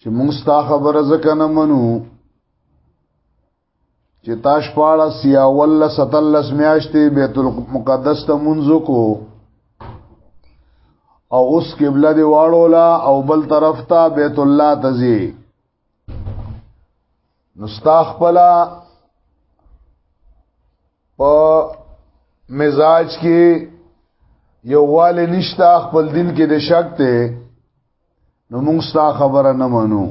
چې موږ ستا خبره ځکه نه منو چې تاش پاړه سیا ول ستلس میاشتې بیت المقدس ته منځو کو او اوس قبله دی واړولا او بل طرف ته بیت الله تزي نستاخپلا په مزاج کې یو وال نشتا خپل دین کې د شک ته نو موږ ستا خبره نه منو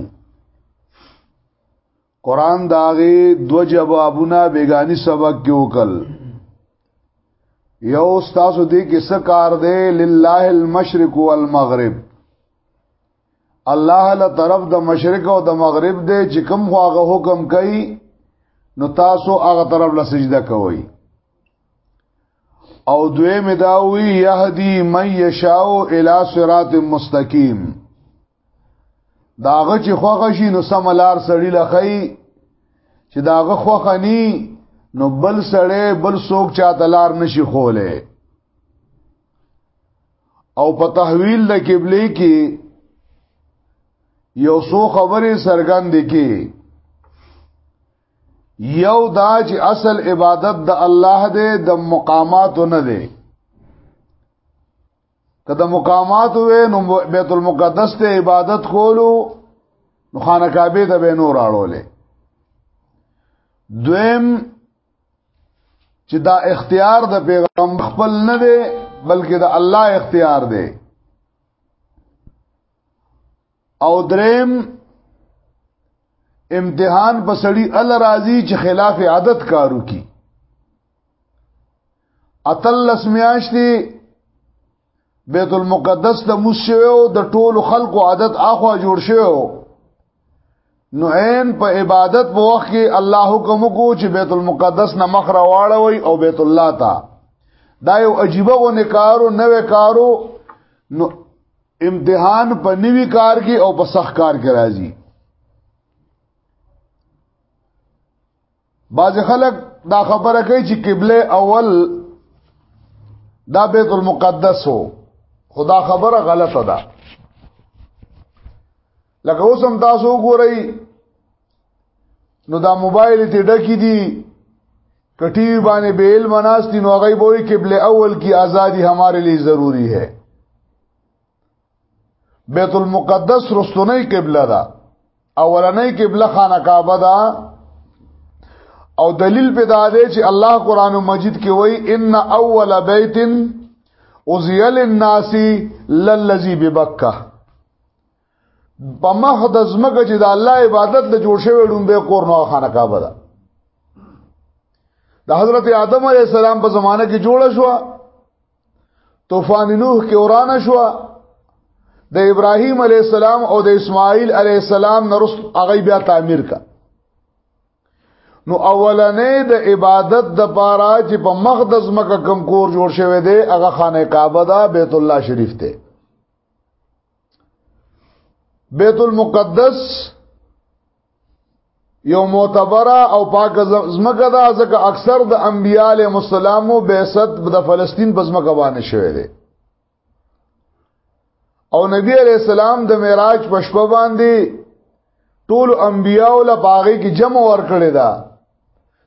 قران داغه دو جوابونه بیگانی سبق کې وکړ یو تاسو دې کې څه کار دی لله المشرق والمغرب الله له طرف د مشرق او د مغرب دی چې کوم خواغه حکم کوي نو تاسو هغه طرف له سجده کوئ او دوی مداوی یهدی من یشاو الی صراط مستقیم داغه چې خوغه شي نو سملار سړی لخی چې داغه خوخه نی نو بل سړی بل سوک چاته لار نشي خوله او په تحویل د قبله کې یو څو خبرې سرګند کې یو دا چې اصل عبادت د الله دی د مقامات نه دی که د مقامات وې نو بیت المقدس ته عبادت کولو نو خانه کعبه ته به نور اړولې دویم چې دا اختیار د پیغمبر خپل نه دی بلکې د الله اختیار دی او دریم امتحان په سړی ال راضی چې خلاف عادت کارو کی اتلس میاشتې بیت المقدس ته موسیو د ټولو خلقو عادت اخوا جوړ شوی نو عین په عبادت په وخت کې الله حکم کو چې بیت المقدس نه مخ را واړوي او بیت الله ته دا یو عجیب غونه کارو نوې کارو نو امتحان په نوی کار کې او په سخت کار کې راځي بعض خلک دا خبره کوي چې قبله اول دا بیت المقدس هو خدا خبره غلطه ده لکه اوس هم تاسو وګورئ نو دا موبایل ته ډکی دي کټی باندې بیل مناس دي نو غي بوې قبله اول کی ازادي هماره لیے ضروری ہے بیت المقدس رستنی قبله ده اولنۍ قبله خانه کعبه ده او دلیل په دا دی چې الله قران مجید کې وایي ان اول بیت اوزیل الناس للذي ببکه په مخ د زمګه چې د الله عبادت له جوړ شوی ډومبه کور نو خانه کعبه ده د حضرت آدم علی السلام په زمانه کې جوړ شو طوفان نوح کې وران شو د ابراهیم علی السلام او د اسماعیل علی السلام نرس هغه بیا تعمیر کا نو اولنې د عبادت د پاره چې په مقدس مکه کم کور جوړ شوی دی هغه خانه کعبه دا بیت الله شریف دی بیت المقدس یو معتبره او پاک زمکه دا ځکه اکثر د انبیاله مسالمو بعثت د فلسطین په زمکه باندې شوی دی او نبی علیہ السلام د معراج په شپه باندې ټول انبیاو له باغې کې جمع ور کړی دا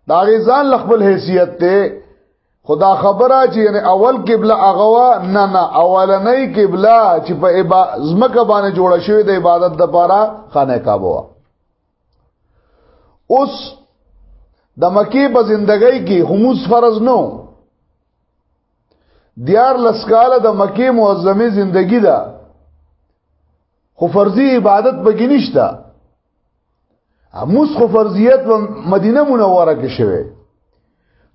دا غیزان لخبل حیثیت ته خدا خبره چې یعنی اول قبله اغوا نه نه اولنې قبله چې په زمکه باندې جوړه شوې د عبادت د پاره خانه کعبه اوس د مکی په زندګۍ کې هموس فرض نو دیار لسکاله د مکی معظمه زندگی ده خو فرضی عبادت پکې نشته موس خو فرضیت په مدینه منوره کې شوه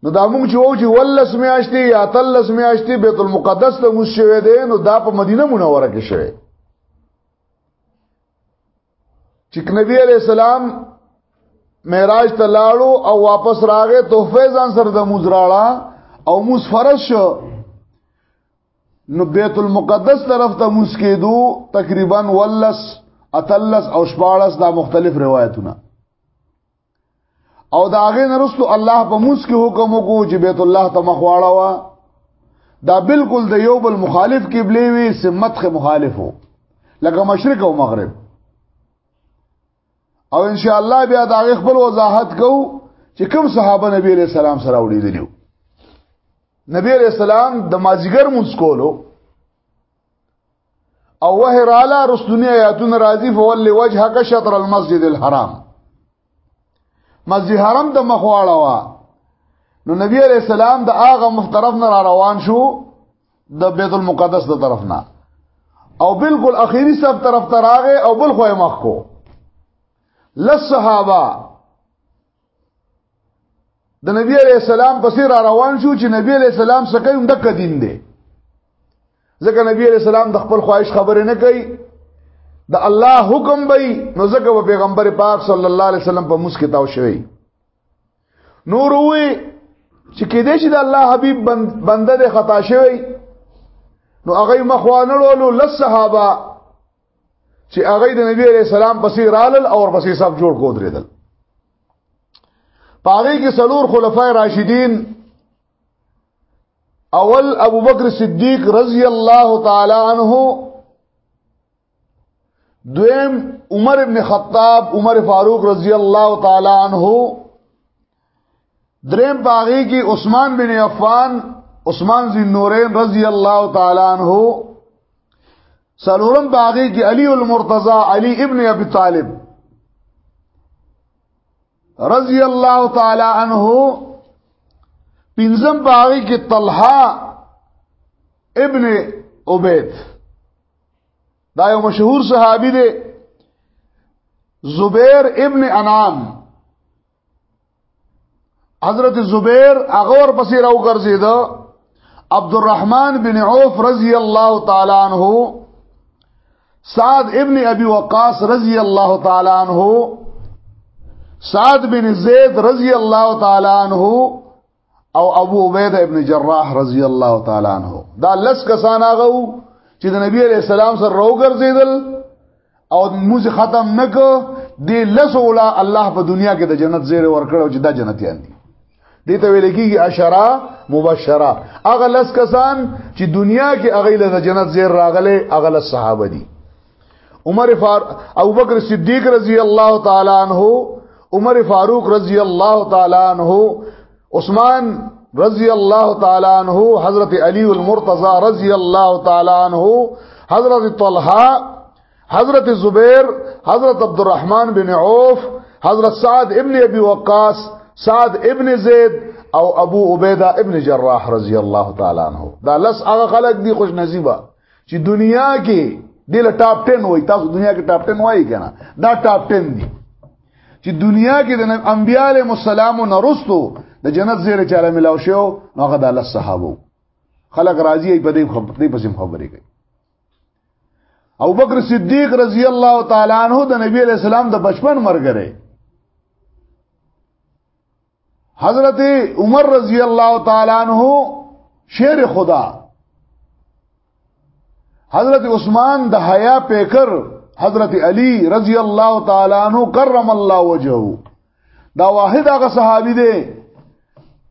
نو دا موږ چې وو چې ولس میاشتې یا تلس میاشتې بیت المقدس ته موس شوه دی نو دا په مدینه منوره کې شوه چې نبی علی السلام معراج ته لاړو او واپس راغې تحفه ځان سره د موز راړه او موز فرض شو نو بیت المقدس طرف ته مسکیدو تقریبا ولس اتلس او شپارس دا مختلف روایتونه او دا غین رسول الله په مسکی حکم وکړو چې بیت الله ته مخواړه وا دا بالکل د یو بل مخالف قبله وی سمت خه مخالفو لکه مشرق او مغرب او ان شاء الله بیا دا خپل وضاحت کو چې کوم صحابه نبی علیہ السلام سره وړیدلیو نبی علیہ السلام د مازیګر مسکولو او وه رااله رسولنی آیاتون راضی فول وجهک شطر المسجد الحرام مسجد حرام د مخواړه وا نو نبی علیہ السلام د هغه مفترف نه را روان شو د بیت المقدس د طرف نه او بالکل اخیری صف طرف ته راغې او بل خو مخ کو لس صحابه د نبی علی السلام پسې را روان شو چې نبی علی السلام سکه هم د قدیم دی ځکه نبی علی السلام د خپل خواهش خبره نه کوي د الله حکم به نو ځکه پیغمبر پاک صلی الله علیه وسلم په مسکتاو شوی نور وی چې کې دې چې د الله حبيب بنده د خطا شوی نو هغه مخوانه ولو لس صحابه چې هغه د نبی عليه السلام پسې رالل او پسې صف جوړ کو درېدل پاره کې سلور خلفای راشدین اول ابو بکر صدیق رضی الله تعالی عنہ دویم عمر ابن خطاب عمر فاروق رضی الله تعالی عنہ دریم باغی کی عثمان بن عفان عثمان ذی نورین رضی الله تعالی عنہ سلورم باغی کی علی المرتضی علی ابن ابی طالب رضی الله تعالی عنہ پنځم باغی کی طلحه ابن عبید دا یو مشهور صحابي دی زبیر ابن انام حضرت زبیر هغه ور پسې راو ګرځید عبدالرحمن بن عوف رضی الله تعالی عنہ سعد ابن ابي وقاص رضی الله تعالی عنہ سعد بن زید رضی الله تعالی عنہ او ابو عبیده ابن جراح رضی الله تعالی عنہ دا لس کسان هغه چې د نبی علی السلام سره روګرځیدل او موږ ختم نکو دی لس ولا الله په دنیا کې د جنت زیر ورکړو چې دا جنتیان دي دې ته ویل کېږي عشرہ مبشرہ اغه لس کسان چې دنیا کې اغه له جنت زیر راغله اغه لس صحابه دي عمر فار ابو بکر صدیق رضی الله تعالی عنہ عمر فاروق رضی الله تعالی عنہ عثمان رضی الله تعالی عنہ حضرت علی المرتضی رضی الله تعالی عنہ حضرت طلحہ حضرت زبیر حضرت عبد الرحمن بن عوف حضرت سعد ابن ابي وقاص سعد ابن زید او ابو عبیده ابن جراح رضی الله تعالی عنہ دا لس هغه خلق دي خوش نصیبه چې دنیا کې دله ټاپ 10 وای تاسو دنیا کې ټاپ 10 وای کنه دا ټاپ 10 دي چې دنیا کې د انبياله مسالم نرستو د جنت زیره چاله ملاو شو هغه د الله صحابه خلق راضي په دې خبرې دې پسې خبرې کوي او بکر صدیق رضی الله تعالی عنہ د نبی علیہ السلام د بچپن مرګره حضرت عمر رضی الله تعالی عنہ شیر خدا حضرت عثمان د حیا پیکر حضرت علی رضی الله تعالی عنہ کرم الله وجهه دا واحد هغه صحابي دی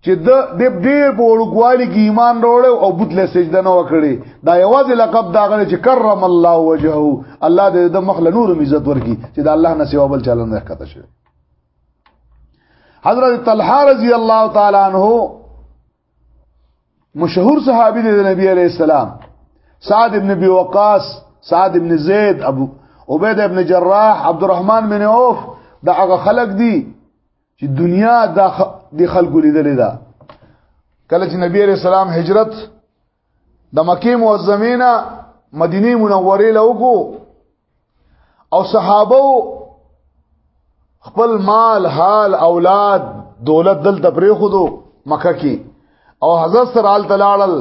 چې د ډېر په وړوکوالي کې ایمان وروړ او بت له سجده نه وکړي دا یوازې لقب دا غره چې کرم الله وجهه الله دې د مخ له نور عزت ورکي چې د الله نه سیوا بل چلن نه ښکته شي حضرت طلحه رضی الله تعالی عنہ مشهور صحابي دی د نبی عليه السلام سعد ابن ابي وقاص سعد ابن زيد ابو عبيد ابن جراح عبد الرحمن بن عوف دا هغه خلق دي چې دنیا د خلکو لیدلې ده کله چې نبی عليه السلام هجرت د مکه معظمه نه مدینه منوره له وکړو او صحابه خپل مال حال اولاد دولت دل د پرې خودو مکه کې او حضرت سره آل تلاړل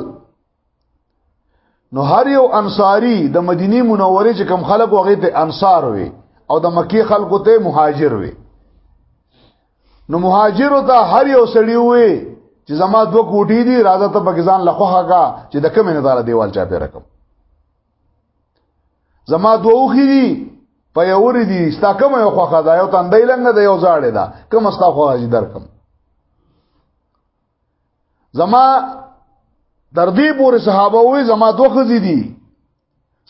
نو هر یو انصاری د مدینه منوره چې کم خلک وغه ته انصار وي او د مکی خلکو ته مهاجر وي نو مهاجر ته هر یو سړی وي چې زما دوه کوټي دي راځه ته پاکستان لخوا کا چې د کومه نه دار دیوال چا پیر کم زما دوه وخی دي په یو ری دي ستا کومه یو خوخه دا یو تندې لنګ دا یو زاړه دا کوم ستا خو حاجی درکم زما در دې پورې صحابه وې زما دوه خزي دي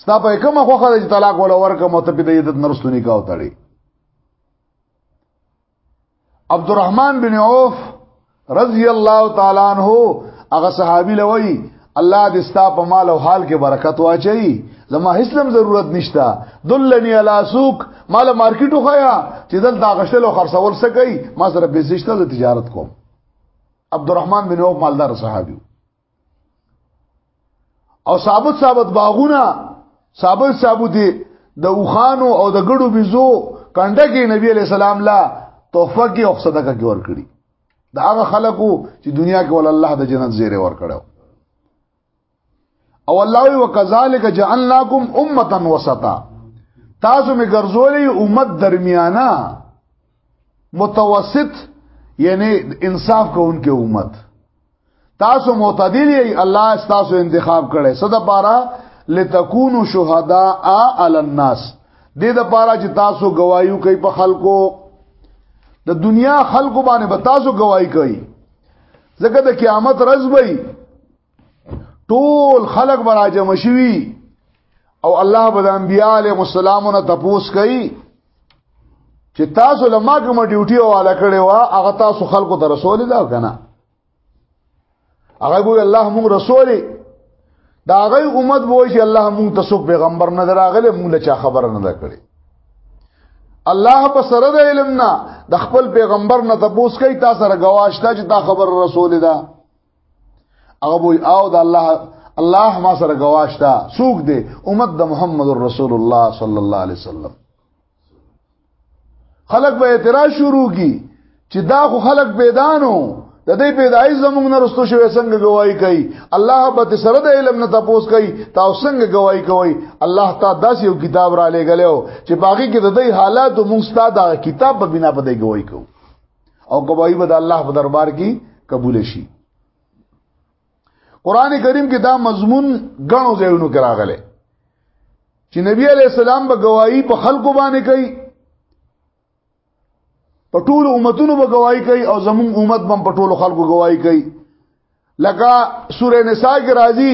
ستا په کومه خوخه د طلاق ولا ورکه مو ته په دې عزت نرستونی کاو تړي عبدالرحمن بن عوف رضی الله تعالی عنہ هغه صحابي لوي الله دې ستا په مال او حال کې برکت واچي زما اسلام ضرورت نشتا دلني علا سوق مال مارکیټو خیا چې دل دا غشل او خرڅول سکی ما سره بزشته تجارت کوم عبدالرحمن بن عوف مالدار صحابي او ثابت ثابت باغونه ثابت ثابت دي د اوخانو او د ګړو بيزو کنده کې نبی عليه السلام لا تحفه کې او صدقه کې ور کړی دا هغه خلکو چې دنیا کې ول الله د جنت زیره ور کړو او الله وکذالک جعلناکم امه وسطا تاسو می ګرځولې امت درمیانا متوسط یعنی انصاف کوونکې امت تاسو معتدل یی الله تاسو انتخاب کړي صد پارا لتكونوا شهداء على الناس دې د پاره چې تاسو گوايو کوي په خلکو د دنیا خلکو باندې به تاسو گواہی کوي ځکه د قیامت ورځ وي ټول خلک به راجم شي او الله به د انبیاء علیهم السلام نه تپوس کوي چې تاسو لماګه م ډیوټي والا کړي وا هغه تاسو خلکو ته رسول دا کنه هغه ګوي الله موږ رسول دا هغه امت وای چې الله موږ ته څوک پیغمبر نه دراغله موږ له چا خبر نه درکړي الله په سره د علم نه د خپل پیغمبر نه تبوس کوي تا سره گواښته چې دا خبر رسول ده هغه وای او د الله الله ما سره گواښته څوک دی امت د محمد رسول الله صلی الله علیه وسلم خلک به اعتراض شروع کی چې دا خو خلک پیدانو د دې پیدایي زمونږ نه رستو شوی څنګه گواہی کوي الله به سره د علم نه تاسو کوي تاسو څنګه گواہی کوي الله تا داس یو کتاب را لګلو چې باقی کې د دې حالات مونږ ستاسو دا کتاب په بنا په دې گواہی کوو او گواہی به د الله په دربار کې قبول شي قران کریم کې دا مضمون غنو ځایونو کې راغلی چې نبی علی السلام به گواہی په خلکو باندې کوي په ټول امتونو به گواہی کوي او زمون امت هم په ټول خلکو گواہی کوي لکه سوره نساء کې راځي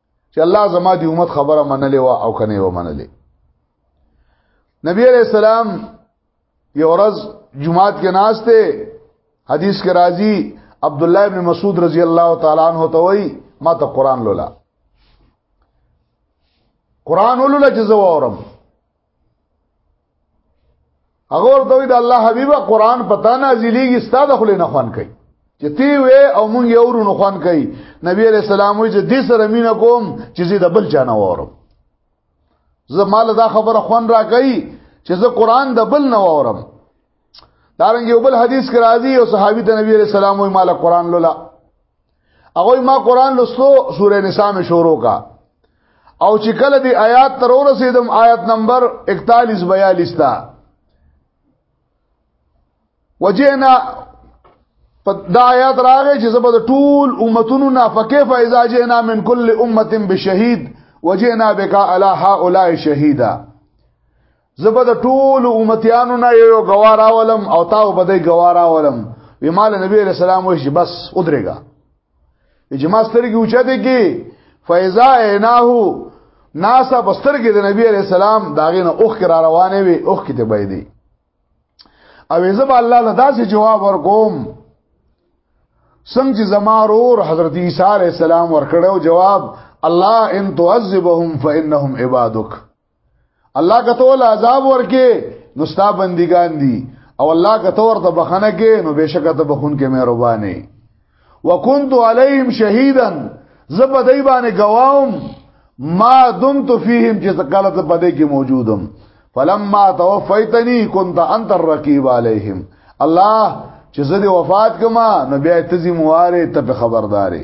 چې الله زما دی امت خبره منلې وا او کنه و منلې نبی علیہ السلام یو ورځ جمعات کې ناشته حدیث کې راځي عبد الله ابن مسعود رضی الله تعالی عنہ ته وای ما ته قران لولا قران ولولا چې زه وورم هغه ورته د الله حبيب قرآن پتا نازلېږي ستاده خلې نه خوان کوي چې تی وې او مونږ یو ورونو خوان کوي نبی عليه السلام وې چې دې سره مين کوم چې زه د بل چانه وورم زه مال دا خبره خوان را کوي چې زه قرآن د بل نه وورم دارنګ یو بل حدیث کې راځي او صحابي ته نبی عليه السلام وې مال قرآن لولا هغه ما قران لوستو سورې نساء می شروع کا او چې کله دی آیات تر ورسېدم آیت نمبر 41 42 تا وجینا په دا آیات راغې چې زبر ټول امتونو نه فکیف اذا جئنا من کل امه بشهید وجئنا بك على هؤلاء شهیدا زبه د ټول امتیانو نه یو گوار اولم او تاو بده گوار اولم وی مال نبی علیہ السلام وی چې بس ودرېګا اجما سترګي اوچا دي کې فیضا عیناه ناسا بسترګي د نبی علیہ السلام داغه نه اوخ کرا روانه وی اوخ کې ته بيدي او زبه الله له داسې جواب ورکوم څنګه زما رور حضرت عیسی علیہ السلام ورکړو جواب الله ان تعذبهم فانهم عبادک الله کته ول عذاب ورکه نو ستا بندگان دي او الله کته ورته بخنه کې نو بهشکه ته بخون کې مهربانه وکنت علیهم شهیدا زبه دای باندې گواوم ما دمت فیهم چې زکالت په دې کې موجودم فلما توفیتنی كنت انت الرقیب علیهم الله چې زه دې وفات کما نو بیا تزي مواره ته خبرداري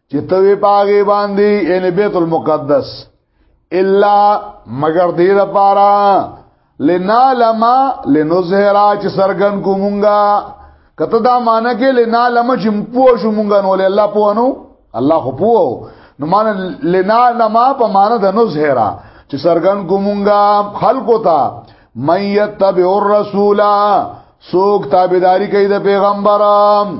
چې توې پاګې باندې ان بیت المقدس الا مگر دې لپاره لنا لما لنظهرا چې سرګن کو مونږه کته دا معنی کې لنا لما چې پوه شو مونږه نو له الله پوه نو الله خو پوه نو معنی لنا لما په معنی د نظهرا چې سرګن کو مونږه خلقو ته من یتبع الرسول سوک تابعداری کوي د پیغمبرام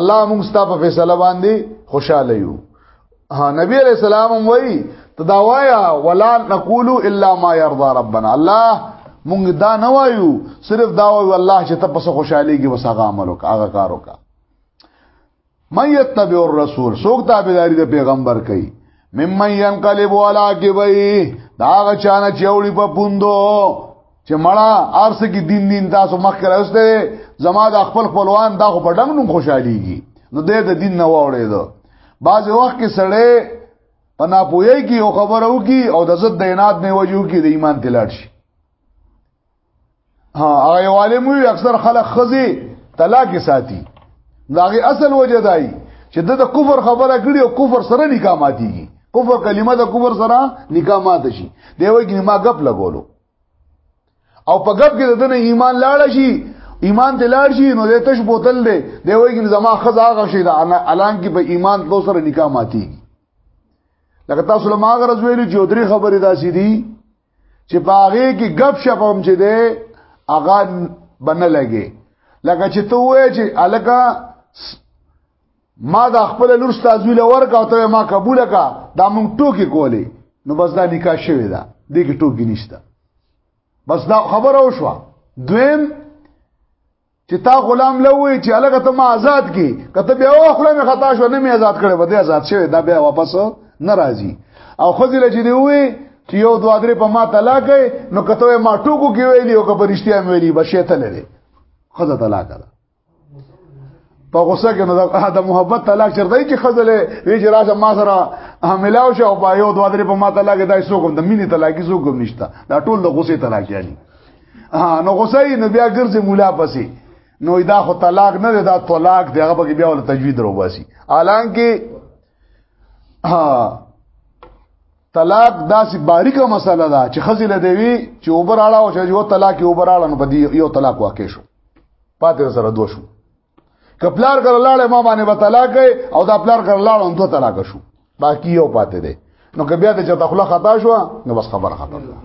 الله موږ ستاسو په فیصله باندې خوشاله یو ها نبی علیہ السلام وای تداوایا ولا نقول الا ما يرضى ربنا الله مونږ دا نه وایو صرف دا وایو الله چې ته پس خوشحالي کې وسغه عمل وکړه هغه کار وکړه من يتبع الرسول سوق تابعداري د پیغمبر کوي ممن ينقلب على عقبيه دا غچانه چولی په پوندو چې مړه ارس کې دین دین تاسو مخ کې راوسته زما د خپل خپلوان دا خو په ډنګ نوم خوشاليږي نو دې د دین نه واوړې دو بعض وخت کې سړې په ناپوهي کې یو خبره وکي او د زړه د عناد نه وجو کې د ایمان تلاړ شي ها هغه والي مو اکثر خلک خزي طلاق ساتي داغه اصل وجه دای چې د کفر خبره کړي او کفر سره نکاح ماتيږي کفر کلمه د کفر سره نکاح مات شي دی وایي ما غپ لګولو او په غب کې دنه ایمان لاړ شي ایمان ته لاړ شي نو د تش بوتل دی دی وایي چې زما خزا غشي دا الان کې په ایمان لو سره نکاح ماتي لکه تاسو له ماغه رزویل چې درې خبرې داسې دي چې باغې کې غب شپم چې دی اغا بنه لګي لکه چې ته وې چې الکا ما دا خپل لور ستاسو له ورکا ته ما قبول کا دا مونږ ټوکی کولی نو بس دا نکاح شوی دا دې کې ټوکی نشته بس دا خبره وشوه دویم چې تا غلام لوي چې الګ ته ما آزاد کی کته بیا و خپل می خطا شو نه می آزاد کړي بده آزاد شوی دا بیا واپس ناراضي او خزل چې دی وي چې یو دوه درې په ما طلاق نو کته ما ټوکو کې ویلی او کبرشتیا مې ویلی بشیته لري خزه طلاق ده په غوسه کې نو د محبت طلاق چرته چې خزله وی چې راځه ما سره حاملاو شو په یو دوه درې په ما طلاق دای سو کوم د مینې طلاق سو کوم نشته دا ټول د غوسه طلاق یالي ها نو غوسه یې نو بیا ګرځي مولا پسې نو دا خو طلاق نه دا طلاق دی هغه بیا ول تجوید روباسي الان کې ها طلاق داسې باریکه مسله ده چې خزل دی وی چې اوبر اړه او چې یو طلاق یو اوبر اړه نو په دې یو طلاق واقع شو پاتې سره دوه شو کپلار کړه لاړې ما باندې به طلاق او دا پلار کړه لاړ نو دوه طلاق شو باقی یو پاتې دی نو که بیا د چا تخله خطا شو نو بس خبره ختم ده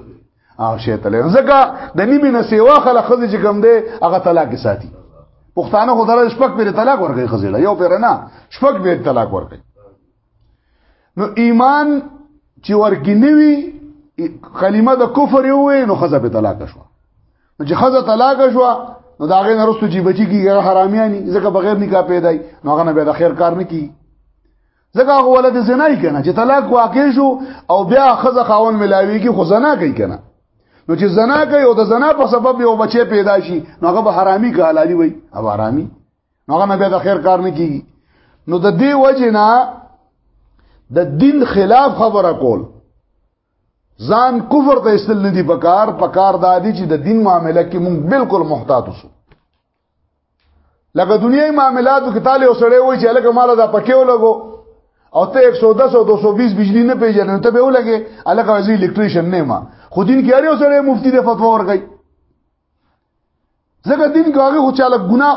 او شی تلې ځکه د نیمه نه سیوا خلک خزي چې کم دی هغه طلاق ساتي پښتانه خو درې شپک پیر طلاق ورکړي خزي یو پیر نه شپک پیر طلاق ورکړي نو ایمان چې ورګنوي کلمه د کفر یو نو خزه په طلاق شو نو چې خزه طلاق شو نو دا غي نرسو چې بچی کیږي حرامیانی ځکه بغیر نکاح پیدای نو هغه نه به د خیر کار نه کی ځکه هغه ولد زنا یې کنه چې طلاق واقع شو او بیا خزه خاون ملاوي کی خو زنا کوي کنه نو چې زنا کوي او د زنا په سبب یو بچی پیدا شي نو هغه به حرامي کالالي وي او حرامي نو هغه نه به د خیر کار نه کیږي نو د دې وجه نه د دین خلاف خبره کول ځان کفر ته استل نه دی پکار پکار دا دی چې د دین معاملې کې مونږ بالکل محتاط اوسو لکه دنیوي معاملاتو کې تاله وسړې وای چې الګ مال دا پکې ولګو او ته 110 او 220 بجلی نه پیژنې ته به ولګې الګ وزي الیکټریشن نه ما خو دین کې اړ وسړې مفتی د فتوا ورغی ځکه دین کاغه خو چاله ګنا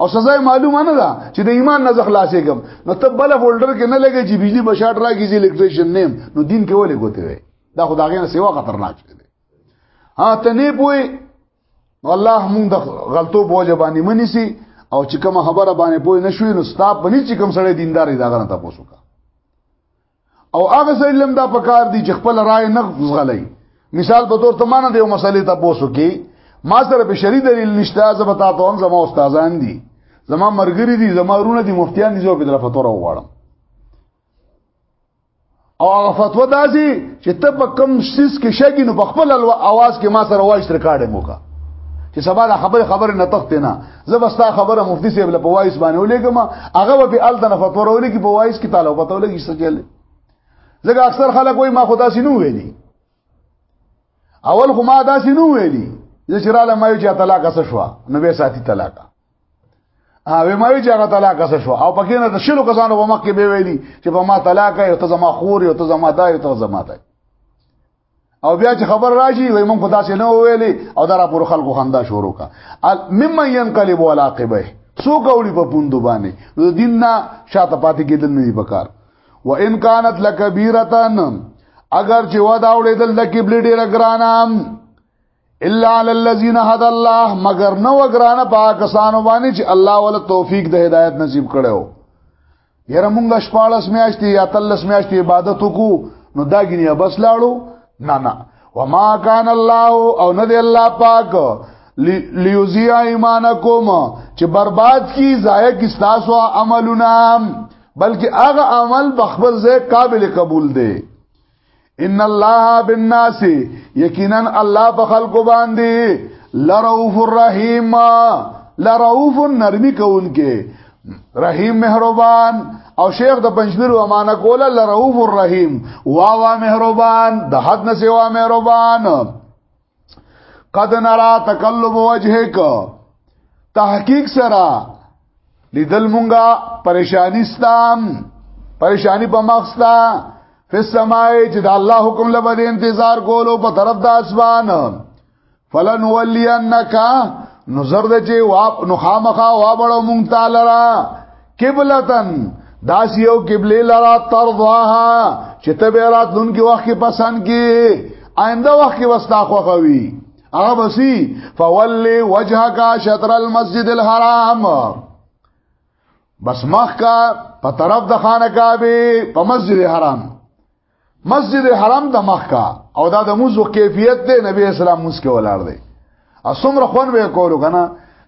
او سزا معلومه نه ده چې د ایمان نه خلاصې کم نو ته بل فولډر کې نه لګې چې بجلی بشاټ راګی چې الیکټریشن نیم نو دین کې ولې کوته وي دا خو داغه نه سیوا خطرناک دی ها ته نه پوي الله مونږ د غلطو بوجه باندې منی سي او چې کوم خبره باندې پوي نشوي نو ستاپ باندې چې کوم سړی دیندار دی دا غره تاسو کا او هغه سړي لم دا پکار دي چې خپل رائے نه غوښغلای مثال په تور ته مانه دی مسلې ته پوسو کې ما سره به شری دلیل نشته زه به تاسو هم زما استادان دي زما مرګري دي زما رونه دي مفتیان دي زه په طرفه تور وغواړم او هغه فتوا داسي چې ته په کم سیس کې شګی نو په خپل اواز کې ما سره وایس ریکارډ موکا چې سبا د خبر خبر نه تخت نه زه بس تا خبره مفتی صاحب له پوایس باندې ولېګم هغه به الته نه فتوا ورولې کی پوایس کی تعالی پته ولګی څه چل زګه اکثر خلک وای ما خدا سينو ویلي اول خو ما دا سينو ویلي زه چراله ما یو چې طلاق څه شو نو به ساتي طلاق هغه ما یو چې هغه طلاق څه شو او پکې نه د شلو کسانو په مخ کې به ویلي چې په ما طلاق یو ته زما خور یو ته زما دا یو ته زما دا او بیا چې خبر راشي وای مونږ خدا سي نه ویلې او دا راپور خلکو خندا شروع کا مم ينقلب على عقبه سو کولی په پوندو باندې د دین نه شاته پاتې کېدل نه دی پکار و ان كانت لكبيرتان اگر چې و دا وړېدل د قبله ډېر ګرانام الا على الذين هدى الله مگر نو ګرانه پاکستان باندې چې الله ول توفیق د هدایت نصیب کړو یره مونږ شپاړس میاشتې یا تلس میاشتې عبادت وکړو نو دا غنیا بس لاړو نه نه وما کان الله او نه دی الله پاک لیوزیا ایمانکم چې برباد کی ضایع کی تاسو عملونه بلکې هغه عمل بخبل زه قابل قبول دی ان الله بالناس یقینا الله په خلق باندې لرؤوف الرحیم لرؤوف نرمی کوونکې رحیم مهربان او شیخ د پنځبیر و معنا کوله لرؤوف الرحیم واوا مهربان د حد نه سیوا مهربان قد نرا تقلب وجهک تحقیق سره لیدل مونږه پریشانی ستام پریشانی په مخ ستا فسمای چې د الله حکم لبد انتظار کولو په طرف د اسمان فلن ولینک نظر د چې واپ نو خامخا وابړو مونږ تعالی را قبلتن داس یو قبله لرا ترضاها چې ته به راتلونکي وخت کې پسند کی آینده وخت کې وستا خوخوي هغه بسی فولی وجهک شطر المسجد الحرام بس مخ کا په طرف د خانه کعبه په مسجد حرام مسجد حرام د مخ کا او دا د موزو کیفیت دی نبی اسلام موس کې ولاړ دی اسمره خون به کولو کنه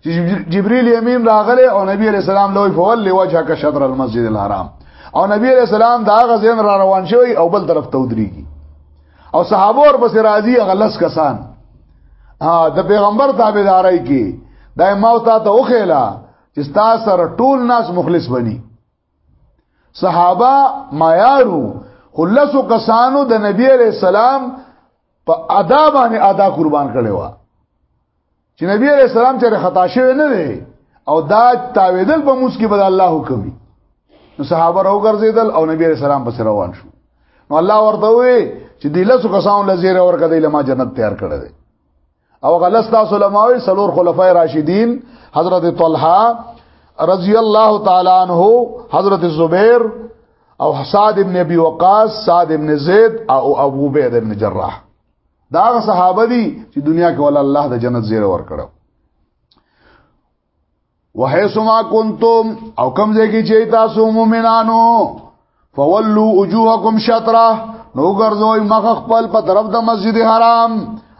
چې جبريل امین راغله او نبی عليه السلام لوی فول لوجه کا شطر المسجد الحرام او نبی عليه السلام دا غزين را روان شوی او بل طرف ته ودرېږي او صحابه ور پسې راځي غلس کسان د پیغمبر تابعداري کې دای ماو تا ته وخیلا چې تاسو سره ټول ناس مخلص بني صحابه معیارو خلصو کسانو د نبی علی السلام په ادا باندې ادا قربان کړي وا چې نبی علی السلام چې خطا شوی نه دی او دا تاویدل په موس کې بد الله حکم دی نو صحابه راو ګرځیدل او نبی علی السلام پس روان شو نو الله ورته وی چې د لاسو کسانو لزیر اور کده لما جنت تیار کړی دی او غلس تاسو علماوی سلور خلفای راشدین حضرت طلحه رضی الله تعالی عنہ حضرت زبیر او حساد ابن ابي وقاص سعد ابن زید او ابو عبید ابن جراح دا صحابه دي چې دنیا کې ول الله د جنت زیره ور کړو وحيث ما كنتم او کوم ځای کې چې تاسو مؤمنانو فولوا وجوهكم شطره نو ګرځوي مخ خپل په طرف د مسجد حرام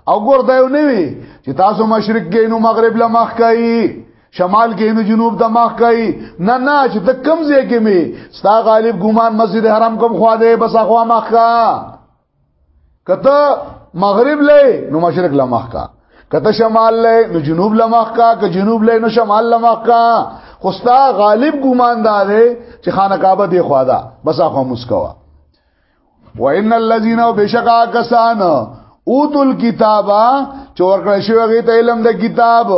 او ګور دا نه وي چې تاسو مشرق کې نو مغرب له مخ کوي شمال کې نو جنوب د مخ کوي نه نه چې د کم ځای کې می ستا غالب ګمان مسجد حرام کوم خوا دی بس اخوا مخ کا کته مغرب لې نو مشرق لمخ کا کته شمال لې نو جنوب لمخ کا که جنوب لې نو شمال لمخ کا خوستا غالب ګمان دا دی چې خانه کعبه دی خوا ده بس اخو مسکوا وان الذين بشقا کسان اوتل کتابا چې ورکړی شوی هغه ته علم د کتاب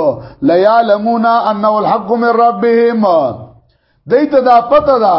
لا يعلمون انه الحق من ربهم دای ته دا پته ده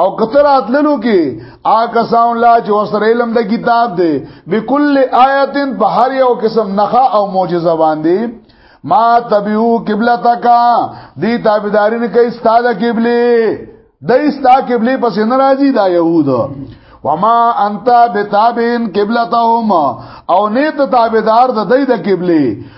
او قطر اتللو کې آکه ساون لا چې وسره علم د کتاب دی بكل آیتن په هر یو قسم نخا او معجزه باندې ما تبعو قبلتک دی تابعدارین کوي ستاده قبله د استا قبله پس نه راځي دا يهود وما انت بتابین قبلتهم او نه ته تابعدار د دې د قبله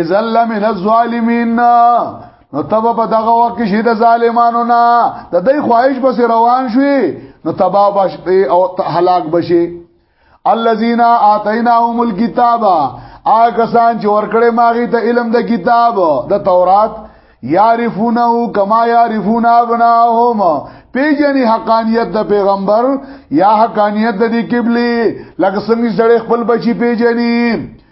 اذا لمن الظالمین نو تب په دغه وخت کې شید ظالمانو نه د دې خواهش بس روان شوي نو تبا بش او هلاک بشي الذين اتيناهم الكتاب هغه سان چې ورکړې ماغي ته علم د کتاب د تورات یعرفونه کما یعرفون ابناهم پیجنی حقانیت د پیغمبر یا حقانیت د دې قبلي لکه څنګه سړی خپل بچي پیجنی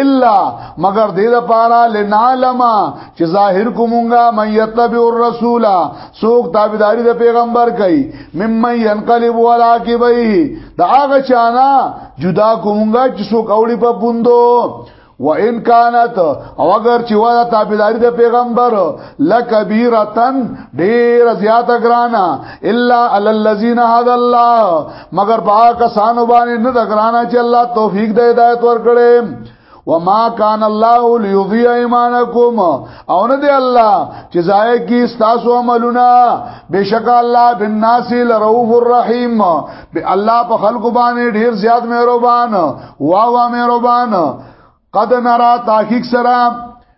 الا مگر دې د پاره لنعلم چې ظاهر کومونګه مې يتبع الرسول سوق تابعداري د پیغمبر کوي مم ينقلب ولا عقبيه دا هغه چانا جدا کومونګه چې سوق اوړي په بوندو و ان کانت او اگر چې ودا تابعداري د پیغمبر لکبیرتن ډیر زیات ګرانا الا علی الذین هذا الله مگر با کسانو باندې نه دګرانا چې الله توفیق د هدایت ورکړي وما كان الله ليضيع ايمانكم او نه دی الله چې ضایع کی تاسو عملونه بشک الله بالناس لرؤوف الرحیم به الله په خلق باندې ډیر زیات مهربان واو مهربان قد نرا تحقیق سره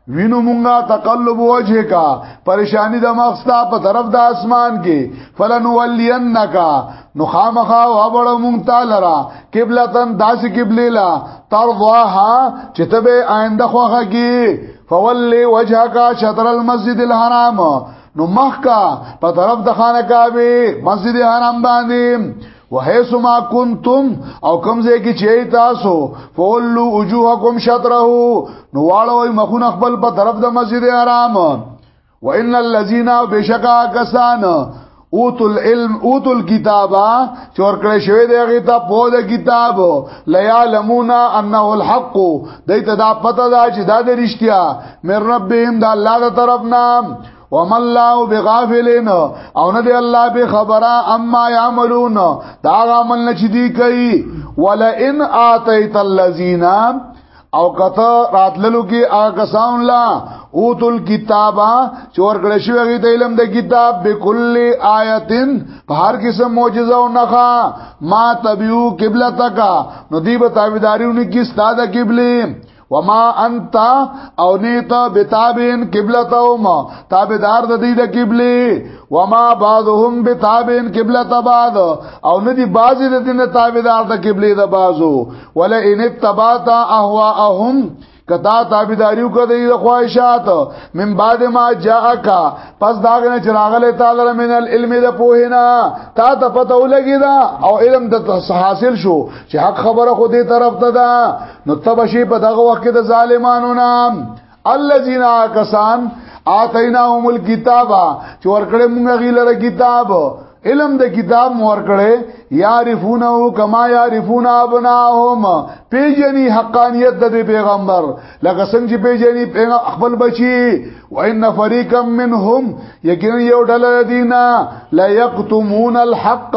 وینو مونږه تقلب وجه کا پریشانی د مخستا په طرف د اسمان کې فلن ولینکا نو خامخا و بڑو مونږ تعالی را قبلتن داس قبله لا ترضاها چې ته به آینده خوخه کې فولی وجهک شطر المسجد الحرام نو مخکا په طرف د خانه کعبه مسجد حرام باندې وحيث ما كنتم او کوم ځای کې چې تاسو فولوا وجوهكم شطره نو واړوي مخونه خپل په طرف د مسجد حرام وان الذين بشکا کسان اوتل علم اوتل کتابا چور کړه شوی دی هغه ته په د کتاب لیعلمونا انه الحق دایته دا پته دا چې دا د رښتیا مې ربهم دا الله تر طرف نام وما الله بغافلین او نه دی الله به خبره اما یعملون دا عمل نه چي دي کوي ولا ان اتیت الذین او کته راتللو کې هغه کسان لا اوتل کتابا چور کړه شو هغه د علم د کتاب بكل آیتن په هر قسم معجزه او نخا ما تبيو قبلتک نو دی به تابعداریونه کې ستاده قبله وما انت او نیتا بتابین قبلتهم تابعدار د دې د قبله وما بعضهم بتابین قبلت بعض او ندی بعضی د دې نه تابعدار د قبله د بعضو ولا ان تبعت اهواهم کتا تابیداریو کده د خواهشات من بعد ما جاءکا پس داغه نه چراغله تعالی من العلم د پوهینا تا ته پته ولګی دا او علم د حاصل شو چې حق خبره خو دې طرف ته ده نو تبشی په دغه وخت کې د ظالمانو نام الذين کسان اتیناهم الكتاب چې ورکړې موږ غیلره کتاب علم د کتاب مور کړي یعرفونه کما یعرفون ابناهم پیجنی حقانیت د پیغمبر لکه څنګه چې پیجنی خپل بچي وان فريقا منهم یقینا یو ډله دینا لا یقتمون الحق